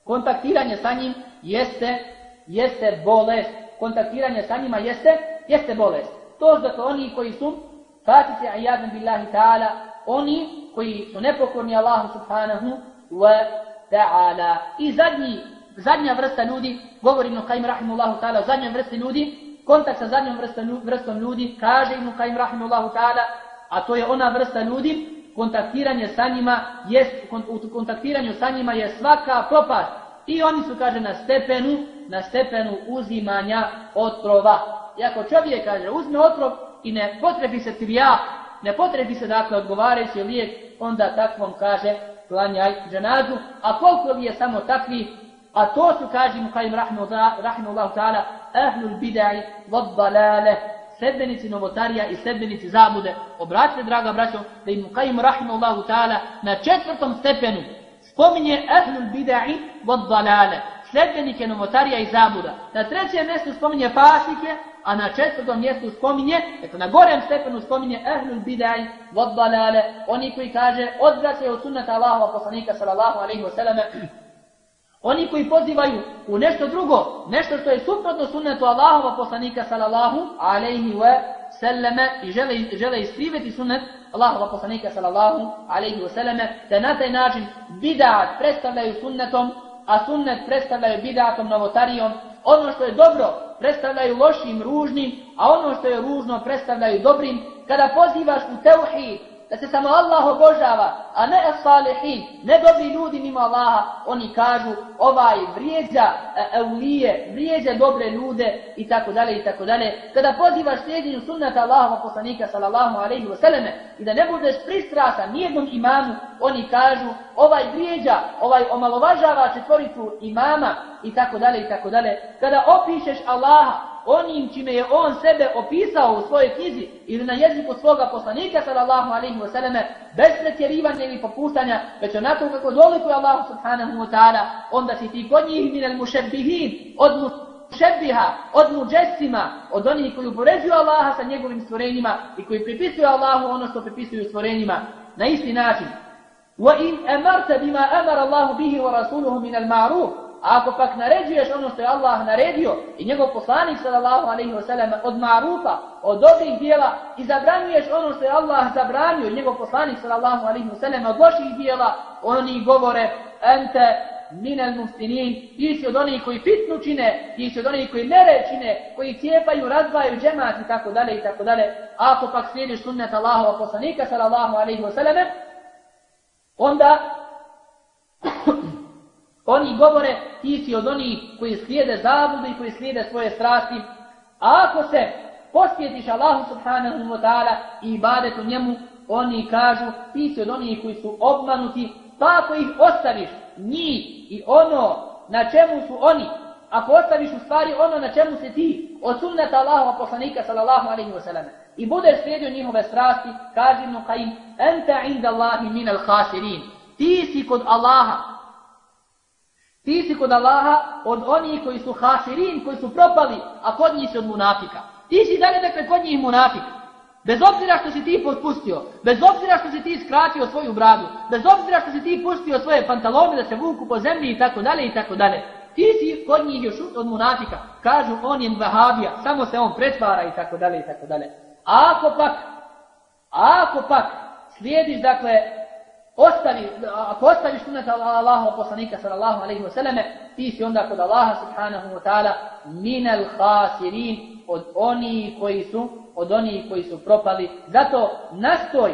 S5: kontaktiranje sa njim jeste jeste bolest. Kontaktiranje sa njima jeste jeste bolest. To su dakle oni koji su fatice ajadan billahi ta'ala, oni koji su nepokorni Allahu subhanahu wa ta'ala. I zadnji, zadnja vrsta ljudi, govori Ibn Qaim rahimullahu ta'ala, zadnja vrsta ljudi, kontakt sa zadnjom vrstom, vrstom ljudi, kaže Ibn Qaim rahimullahu ta'ala, a to je ona vrsta ljudi, kontaktiranje sa njima jest, u kontaktiranju sa njima je svaka propast. I oni su, kaže, na stepenu, na stepenu uzimanja otrova. I ako čovjek, kaže, uzme otrov i ne potrebi se tirija, ne potrebi se dakle odgovarajući lijek, onda takvom kaže klanjaj dženazu, a koliko li je samo takvi, a to su kaže mu kajim rahimullahu ta'ala, ahlul bidaj vod balale, sedbenici novotarija i sedbenici zabude. Obratite, draga braćo, da im kajim rahimullahu ta'ala na četvrtom stepenu spominje ahlul bidaj vod balale, sedbenike novotarija i zabuda. Na trećem mjestu spominje fasike, a na četvrtom mjestu spominje, dakle na gorem stepenu spominje ehlul bidaj vod balale, oni koji kaže odvraćaju od sunnata Allahova poslanika sallallahu alaihi wa sallame, oni koji pozivaju u nešto drugo, nešto što je suprotno sunnetu Allahova poslanika sallallahu alaihi wa sallame i žele, žele iskriveti sunnet Allahova poslanika sallallahu alaihi wa sallame, te na taj način bidat predstavljaju sunnetom, a sunnet predstavljaju bidatom, novotarijom, ono što je dobro predstavljaju lošim, ružnim, a ono što je ružno predstavljaju dobrim. Kada pozivaš u teuhid, da se samo Allah obožava, a ne salihin, ne dobri ljudi mimo Allaha, oni kažu ovaj vrijeđa e, eulije, vrijeđa dobre ljude i tako dalje i tako dalje. Kada pozivaš slijedinju sunnata Allahova poslanika sallallahu alaihi wa sallame i da ne budeš pristrasan nijednom imamu, oni kažu ovaj vrijeđa, ovaj omalovažava četvoricu imama i tako dalje i tako dalje. Kada opišeš Allaha, onim čime je on sebe opisao u svojoj knjizi ili na jeziku svoga poslanika sallallahu alaihi wa sallame bez pretjerivanja ili popuštanja, već onako kako dolikuje Allah subhanahu wa ta'ala, onda si ti kod njih minel mušebbihin, od mušebbiha, od muđesima, od onih koji upoređuju Allaha sa njegovim stvorenjima i koji pripisuju Allahu ono što pripisuju stvorenjima na isti način. وَإِنْ أَمَرْتَ بِمَا أَمَرَ اللَّهُ بِهِ وَرَسُولُهُ مِنَ الْمَعْرُوفِ A ako pak naređuješ ono što je Allah naredio i njegov poslanik sallallahu alaihi wasallam od marufa, od dobrih dijela i zabranjuješ ono što je Allah zabranio i njegov poslanik sallallahu alaihi wasallam od loših dijela, oni govore ente minel muftinin, ti si od onih koji fitnu čine, ti si od onih koji mere čine, koji cijepaju, razvaju džemat i tako dalje i tako dalje. Ako pak slijediš sunnet Allahova poslanika sallallahu alaihi wasallam, onda Oni govore, ti si od onih koji slijede zabudu i koji slijede svoje strasti. A ako se posjetiš Allahu subhanahu wa ta'ala i ibadet u njemu, oni kažu, ti si od onih koji su obmanuti, pa ako ih ostaviš, njih i ono na čemu su oni, ako ostaviš u stvari ono na čemu se ti, od sunnata Allahova poslanika sallallahu alaihi wa sallam, i budeš slijedio njihove strasti, kaži mu kaim, enta inda Allahi min al khasirin. Ti si kod Allaha, Ti si kod Allaha od onih koji su hasirin, koji su propali, a kod njih si od munafika. Ti si dalje dakle kod njih munafik. Bez obzira što si ti potpustio, bez obzira što si ti skratio svoju bradu, bez obzira što si ti pustio svoje pantalone da se vuku po zemlji i tako dalje i tako dalje. Ti si kod njih još od munafika. Kažu on je vahabija, samo se on pretvara i tako dalje i tako dalje. Ako pak, ako pak slijediš dakle ostavi, ako ostaviš sunet Allaha poslanika sallallahu alejhi ve selleme, ti si onda kod Allaha subhanahu wa ta'ala minel khasirin od oni koji su od oni koji su propali. Zato nastoj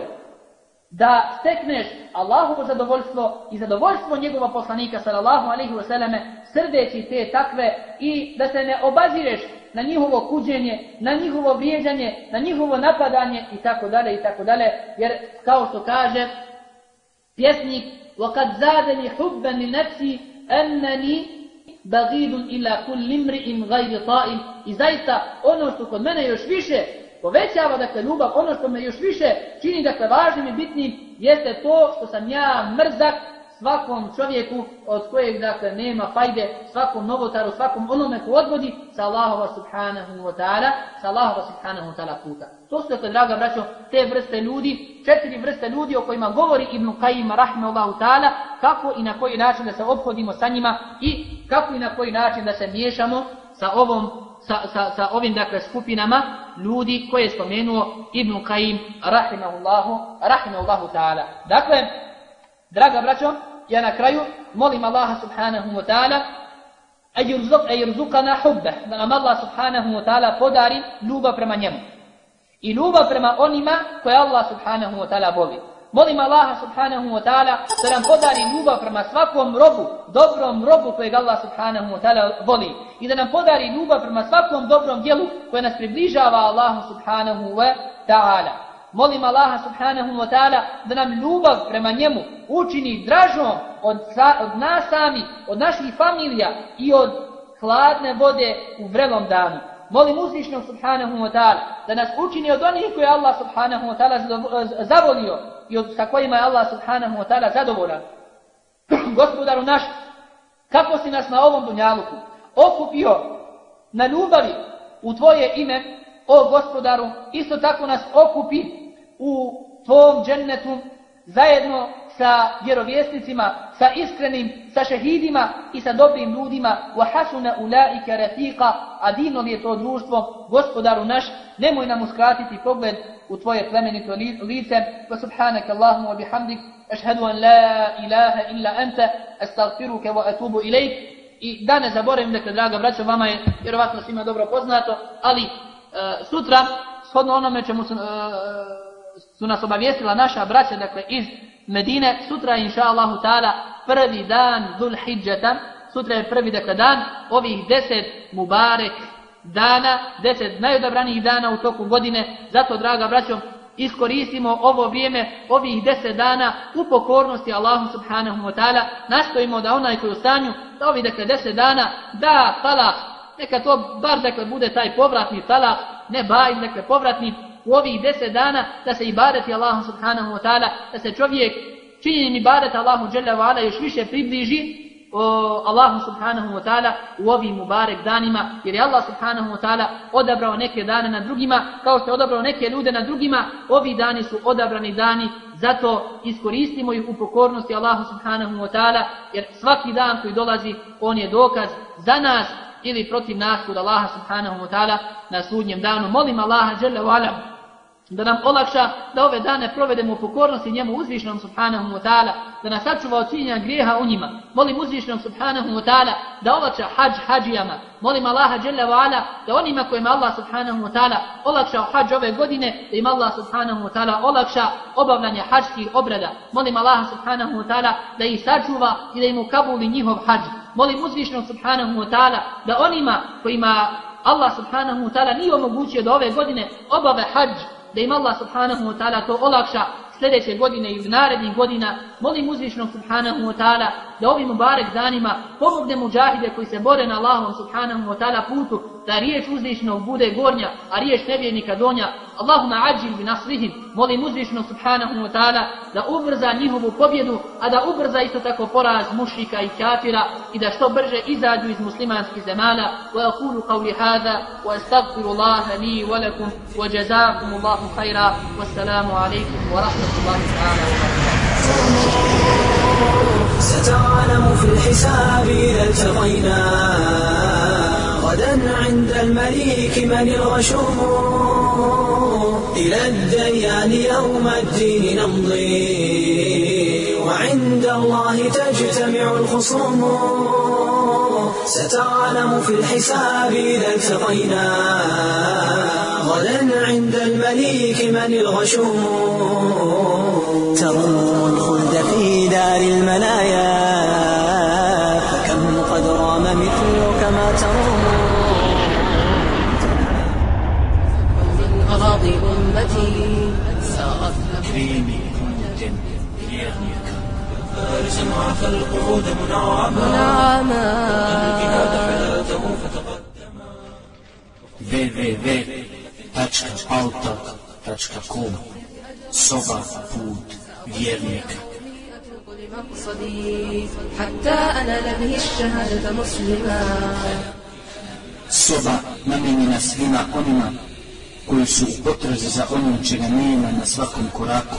S5: da stekneš Allahovo zadovoljstvo i zadovoljstvo njegova poslanika sallallahu alejhi ve selleme srdeći te takve i da se ne obazireš na njihovo kuđenje, na njihovo vrijeđanje, na njihovo napadanje i tako dalje i tako dalje, jer kao što kaže pjesnik وَقَدْ زَادَنِ حُبًّا لِنَفْسِي أَنَّنِي بَغِيدٌ إِلَّا كُلِّ مْرِئٍ غَيْرِ طَائِمٍ I zaista ono što kod mene još više povećava dakle ljubav, ono što me još više čini dakle važnim i bitnim jeste to što sam ja mrzak svakom čovjeku od kojeg dakle nema fajde, svakom novotaru, svakom onome ko odvodi sa Allahova subhanahu wa ta'ala, sa Allahova subhanahu wa ta'ala puta. To su dakle, draga braćo, te vrste ljudi, četiri vrste ljudi o kojima govori Ibn Qayyim rahmeullahu ta'ala, kako i na koji način da se obhodimo sa njima i kako i na koji način da se miješamo sa ovom sa, sa, sa ovim dakle skupinama ljudi koje je spomenuo Ibn Kajim rahimahullahu rahimahullahu ta'ala. Dakle, Draga braćo, ja na kraju molim Allaha subhanahu wa ta'ala ajrzukana hubbe, da nam Allah subhanahu wa ta'ala podari ljubav prema njemu. I ljubav prema onima koje Allah subhanahu wa ta'ala voli. Molim Allaha subhanahu wa ta'ala da nam podari ljubav prema svakom robu, dobrom robu kojeg Allah subhanahu wa ta'ala voli. I da nam podari ljubav prema svakom dobrom dijelu koje nas približava Allahu subhanahu wa ta'ala. Molim Allaha subhanahu wa ta'ala da nam ljubav prema njemu učini dražom od, sa, od nas sami, od naših familija i od hladne vode u vrelom danu. Molim uzvišnog subhanahu wa ta'ala da nas učini od onih koje Allah subhanahu wa ta'ala zavolio i od sa kojima je Allah subhanahu wa ta'ala zadovoljan. Gospodaru naš, kako si nas na ovom dunjaluku okupio na ljubavi u tvoje ime, o gospodaru, isto tako nas okupi u tvom džennetu zajedno sa vjerovjesnicima, sa iskrenim, sa šehidima i sa dobrim ljudima. Wa hasuna ulaika rafiqa, a divno li je to društvo, gospodaru naš, nemoj nam uskratiti pogled u tvoje plemenito lice. Wa subhanaka Allahumma wa bihamdik, ashhadu an la ilaha illa anta, astaghfiruka wa atubu ilaik. I da ne zaboravim, dakle, draga braćo, vama je vjerovatno svima dobro poznato, ali uh, sutra, shodno onome čemu sam, uh, su nas obavijestila naša braća, dakle, iz Medine, sutra inša Allahu ta'ala, prvi dan Dhul Hidžeta, sutra je prvi, dakle, dan ovih deset Mubarek dana, deset najodabranijih dana u toku godine, zato, draga braćo, iskoristimo ovo vrijeme, ovih deset dana u pokornosti Allahu subhanahu wa ta'ala, nastojimo da onaj koji je u stanju, da ovih dakle deset dana da talak, neka to bar dakle bude taj povratni talak, ne baj, dakle povratni u ovih deset dana, da se ibadeti Allahu subhanahu wa ta'ala, da se čovjek činjenim ibadet Allahu dželle wa ala još više približi o Allahu subhanahu wa ta'ala u ovim mubarek danima, jer je Allah subhanahu wa ta'ala odabrao neke dane na drugima, kao što je odabrao neke ljude na drugima, ovi dani su odabrani dani, zato iskoristimo ih u pokornosti Allahu subhanahu wa ta'ala, jer svaki dan koji dolazi, on je dokaz za nas ili protiv nas kod Allaha subhanahu wa ta'ala na sudnjem danu. Molim Allaha dželle ve ala da nam olakša da ove dane provedemo u pokornosti njemu uzvišnom subhanahu wa ta'ala, da nas sačuva od činjenja grijeha u njima. Molim uzvišnom subhanahu wa ta'ala da olakša hađ hađijama. Molim Allaha dželle wa ala da onima kojima Allah subhanahu wa ta'ala olakšao hađ ove godine, da im Allah subhanahu wa ta'ala olakša obavljanje hađskih obreda. Molim Allaha subhanahu wa ta'ala da ih sačuva i da im ukabuli njihov hađ. Molim uzvišnom subhanahu wa ta'ala da onima kojima Allah subhanahu wa ta'ala nije omogućio da ove godine obave hađ da im Allah subhanahu wa ta'ala to olakša sljedeće godine i narednih godina, molim uzvišnog subhanahu wa ta'ala da ovim mubarek danima pomogne muđahide koji se bore na Allahom subhanahu wa ta'ala putu, da riječ uzvišnog bude gornja, a riječ nevjernika donja. Allahuma ađil bi nasrihim, molim uzvišnog subhanahu wa ta'ala da ubrza njihovu pobjedu, a da ubrza isto tako poraz mušrika i kafira i da što brže izađu iz muslimanskih zemana. Wa akulu qavli hada, wa astagfiru Allaha li wa lakum, wa jazakum Allahu khaira, wassalamu alaikum wa rahmatullahi ta'ala wa barakatuh.
S4: ستعلم في الحساب إذا التقينا غدا عند المليك من الغشوم إلى الديان يوم الدين نمضي. وعند الله تجتمع الخصوم. ستعلم في الحساب إذا التقينا. غدا عند المليك من الغشوم ترون الخلد في دار المنايا.
S7: أمتي. سارت
S4: كريمي كنت بيدك فارسا وعفى القعود منعما.
S7: نعما
S4: الجهاد حياته فتقدما.
S8: www.altak.com Soba put vjernika
S7: لمقصدي حتى أنا به الشهادة مسلما
S8: Soba namijenjena svima onima koji su u potrazi za onim čega nema na svakom koraku.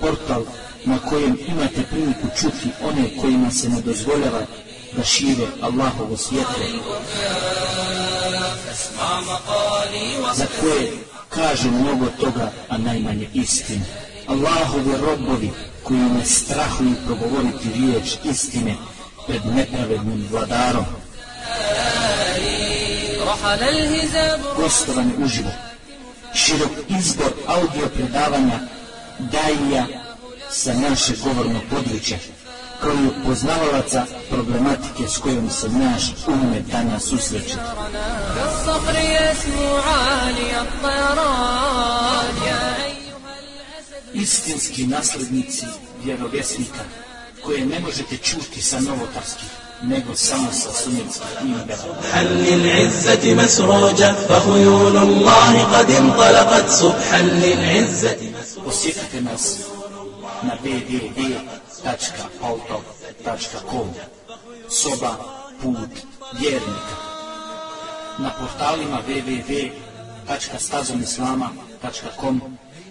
S8: Portal na kojem imate priliku čuti one kojima se ne dozvoljava da šire Allahovo svjetlo. Za koje kaže mnogo toga, a najmanje istine. Allahovi robovi koji ne strahuju progovoriti riječ istine pred nepravednim vladarom. Gostovan uživo, širok izbor audio predavanja Dajija sa naše govorno područje, kao i poznavalaca problematike s kojom se naš umne danas susreće.
S7: Kao i poznavalaca problematike s kojom se naš danas
S8: istinski naslednici vjerovjesnika koje ne možete čuti sa novotarskih nego samo sa sunnetskih minbera.
S4: Subhan lil izzati masruđa, fa hujulu Allahi kad im subhan lil izzati masruđa.
S8: Posjetite nas na www.altov.com Soba, put, vjernika. Na portalima www.stazomislama.com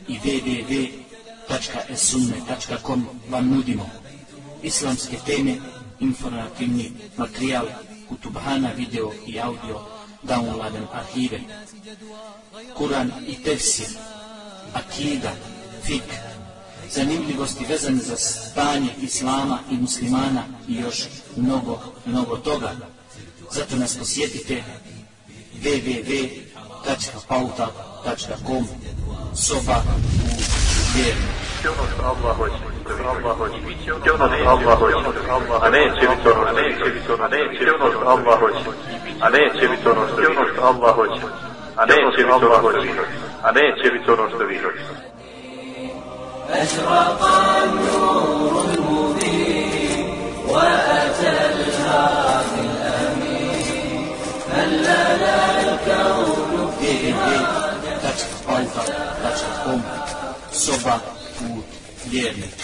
S8: i www.altov.com www.esunne.com vam nudimo. Islamske teme, informativni materijal, kutubhana, video i audio, downloaden arhive, Kur'an i tefsir, akida, fik, zanimljivosti vezane za stanje islama i muslimana i još mnogo, mnogo toga. Zato nas posjetite www.pauta.com soba u
S2: Aleyhisselatü Vesselam. Aleyhisselatü Vesselam.
S3: أشرق النور المبين وأتى الحق الأمين هلنا الكون
S8: فيها تشقق تشقق soba u vjernik.